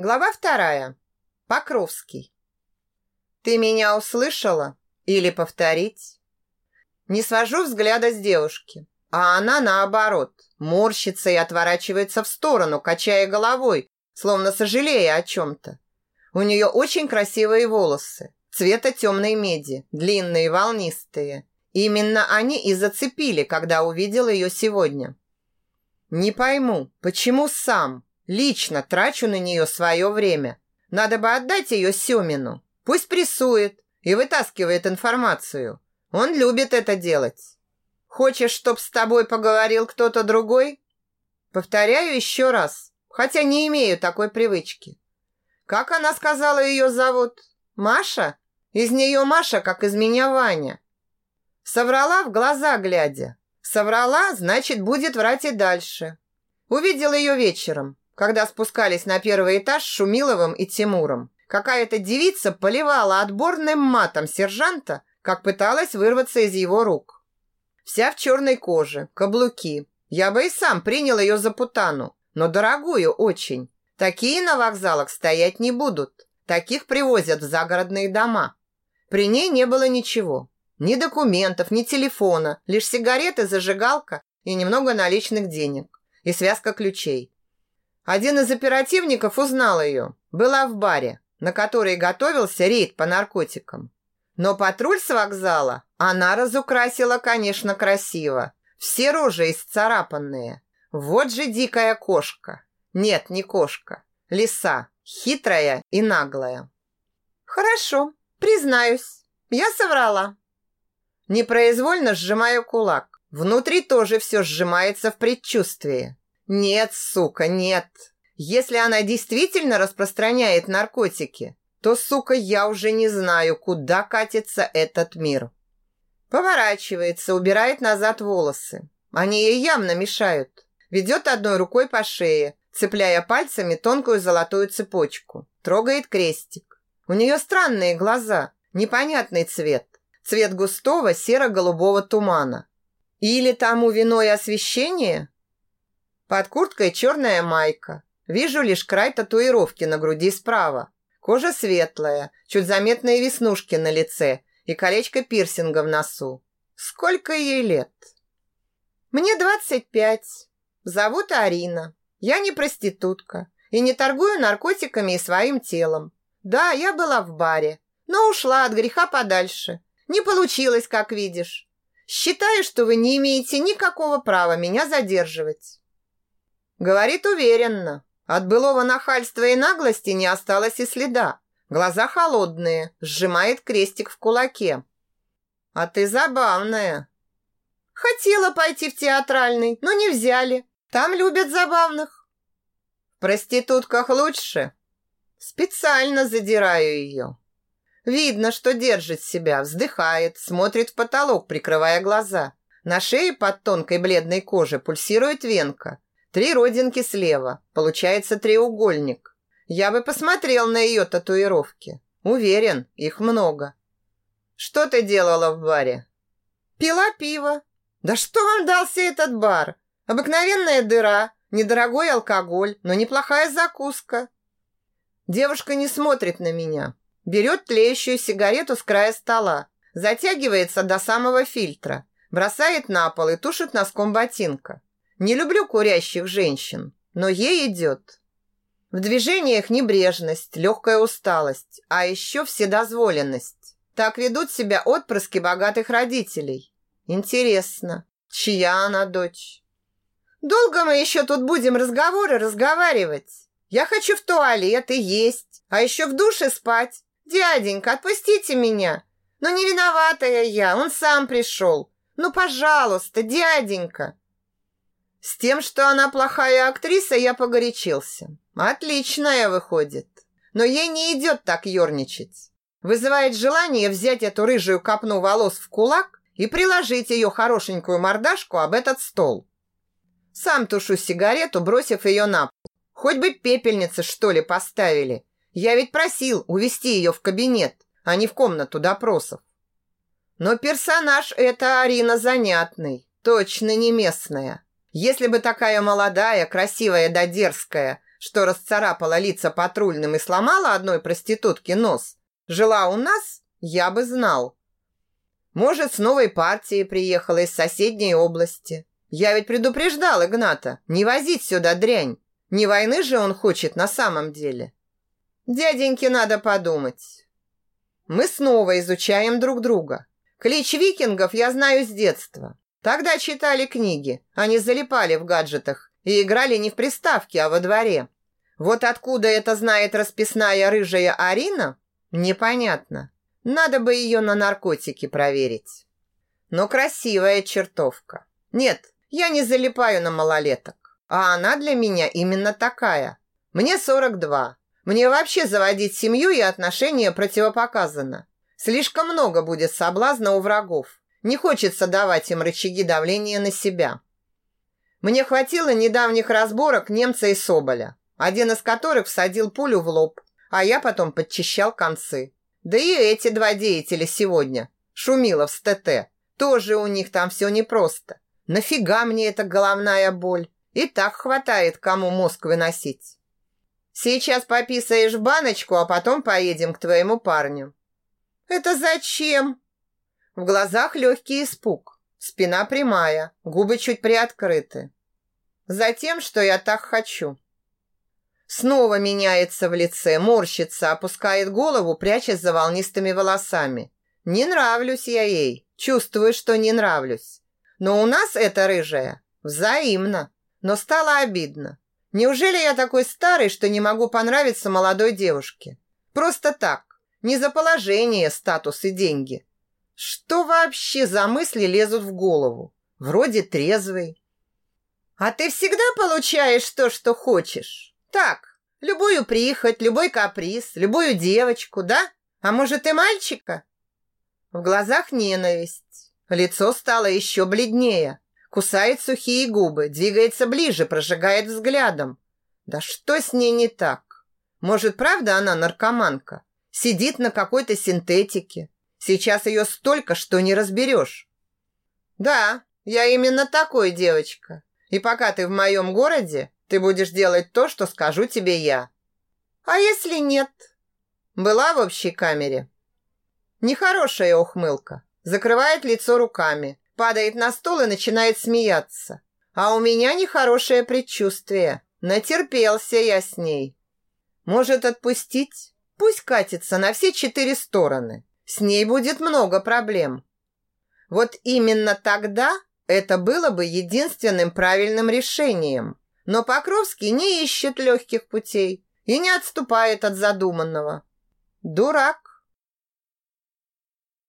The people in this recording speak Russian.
Глава вторая. Покровский. Ты меня услышала? Или повторить? Не свожу взгляда с девушки, а она наоборот, морщится и отворачивается в сторону, качая головой, словно сожалея о чем-то. У нее очень красивые волосы, цвета темной меди, длинные, волнистые. Именно они и зацепили, когда увидел ее сегодня. Не пойму, почему сам, Лично трачу на нее свое время. Надо бы отдать ее Семину. Пусть прессует и вытаскивает информацию. Он любит это делать. Хочешь, чтоб с тобой поговорил кто-то другой? Повторяю еще раз, хотя не имею такой привычки. Как она сказала, ее зовут? Маша? Из нее Маша, как из меня Ваня. Соврала в глаза глядя. Соврала, значит, будет врать и дальше. Увидел ее вечером когда спускались на первый этаж с Шумиловым и Тимуром. Какая-то девица поливала отборным матом сержанта, как пыталась вырваться из его рук. Вся в черной коже, каблуки. Я бы и сам принял ее за путану, но дорогую очень. Такие на вокзалах стоять не будут. Таких привозят в загородные дома. При ней не было ничего. Ни документов, ни телефона, лишь сигареты, зажигалка и немного наличных денег. И связка ключей. Один из оперативников узнал ее. Была в баре, на который готовился рейд по наркотикам. Но патруль с вокзала она разукрасила, конечно, красиво. Все рожи исцарапанные. Вот же дикая кошка. Нет, не кошка. Лиса. Хитрая и наглая. Хорошо, признаюсь. Я соврала. Непроизвольно сжимаю кулак. Внутри тоже все сжимается в предчувствии. Нет, сука, нет. Если она действительно распространяет наркотики, то, сука, я уже не знаю, куда катится этот мир. Поворачивается, убирает назад волосы. Они ей явно мешают. Ведет одной рукой по шее, цепляя пальцами тонкую золотую цепочку. Трогает крестик. У нее странные глаза, непонятный цвет. Цвет густого серо-голубого тумана. Или тому виной освещение, под курткой черная майка. Вижу лишь край татуировки на груди справа. Кожа светлая, чуть заметные веснушки на лице и колечко пирсинга в носу. Сколько ей лет? Мне 25. Зовут Арина. Я не проститутка и не торгую наркотиками и своим телом. Да, я была в баре, но ушла от греха подальше. Не получилось, как видишь. Считаю, что вы не имеете никакого права меня задерживать. Говорит уверенно. От былого нахальства и наглости не осталось и следа. Глаза холодные, сжимает крестик в кулаке. А ты забавная. Хотела пойти в театральный, но не взяли. Там любят забавных. В проститутках лучше. Специально задираю ее. Видно, что держит себя, вздыхает, смотрит в потолок, прикрывая глаза. На шее под тонкой бледной кожей пульсирует венка. Три родинки слева. Получается треугольник. Я бы посмотрел на ее татуировки. Уверен, их много. Что ты делала в баре? Пила пиво. Да что вам дался этот бар? Обыкновенная дыра, недорогой алкоголь, но неплохая закуска. Девушка не смотрит на меня. Берет тлеющую сигарету с края стола, затягивается до самого фильтра, бросает на пол и тушит носком ботинка. Не люблю курящих женщин, но ей идет. В движениях небрежность, легкая усталость, а еще вседозволенность. Так ведут себя отпрыски богатых родителей. Интересно, чья она дочь? Долго мы еще тут будем разговоры разговаривать? Я хочу в туалет и есть, а еще в душе спать. Дяденька, отпустите меня. Ну не виноватая я, он сам пришел. Ну, пожалуйста, дяденька. С тем, что она плохая актриса, я погорячился. Отличная выходит. Но ей не идет так ерничать. Вызывает желание взять эту рыжую копну волос в кулак и приложить ее хорошенькую мордашку об этот стол. Сам тушу сигарету, бросив ее на пол. Хоть бы пепельницы, что ли, поставили. Я ведь просил увести ее в кабинет, а не в комнату допросов. Но персонаж эта Арина занятный, точно не местная. Если бы такая молодая, красивая да дерзкая что расцарапала лица патрульным и сломала одной проститутке нос, жила у нас, я бы знал. Может, с новой партией приехала из соседней области. Я ведь предупреждал Игната не возить сюда дрянь. Не войны же он хочет на самом деле. Дяденьке надо подумать. Мы снова изучаем друг друга. Клич викингов я знаю с детства. Тогда читали книги, они залипали в гаджетах и играли не в приставке, а во дворе. Вот откуда это знает расписная рыжая Арина, непонятно. Надо бы ее на наркотики проверить. Но красивая чертовка. Нет, я не залипаю на малолеток. А она для меня именно такая. Мне 42. Мне вообще заводить семью и отношения противопоказано. Слишком много будет соблазна у врагов. Не хочется давать им рычаги давления на себя. Мне хватило недавних разборок немца и Соболя, один из которых всадил пулю в лоб, а я потом подчищал концы. Да и эти два деятеля сегодня, Шумилов с ТТ, тоже у них там все непросто. Нафига мне эта головная боль? И так хватает, кому мозг выносить. Сейчас пописаешь в баночку, а потом поедем к твоему парню». «Это зачем?» В глазах легкий испуг. Спина прямая, губы чуть приоткрыты. «Затем, что я так хочу». Снова меняется в лице, морщится, опускает голову, прячась за волнистыми волосами. Не нравлюсь я ей, чувствую, что не нравлюсь. Но у нас это рыжая взаимно. Но стало обидно. Неужели я такой старый, что не могу понравиться молодой девушке? Просто так, не за положение, статус и деньги. Что вообще за мысли лезут в голову? Вроде трезвый. А ты всегда получаешь то, что хочешь? Так, любую прихоть, любой каприз, любую девочку, да? А может и мальчика? В глазах ненависть. Лицо стало еще бледнее. Кусает сухие губы, двигается ближе, прожигает взглядом. Да что с ней не так? Может, правда она наркоманка? Сидит на какой-то синтетике. Сейчас ее столько, что не разберешь. Да, я именно такой девочка. И пока ты в моем городе, ты будешь делать то, что скажу тебе я. А если нет? Была в общей камере. Нехорошая ухмылка. Закрывает лицо руками, падает на стол и начинает смеяться. А у меня нехорошее предчувствие. Натерпелся я с ней. Может, отпустить? Пусть катится на все четыре стороны. С ней будет много проблем. Вот именно тогда это было бы единственным правильным решением. Но Покровский не ищет легких путей и не отступает от задуманного. Дурак.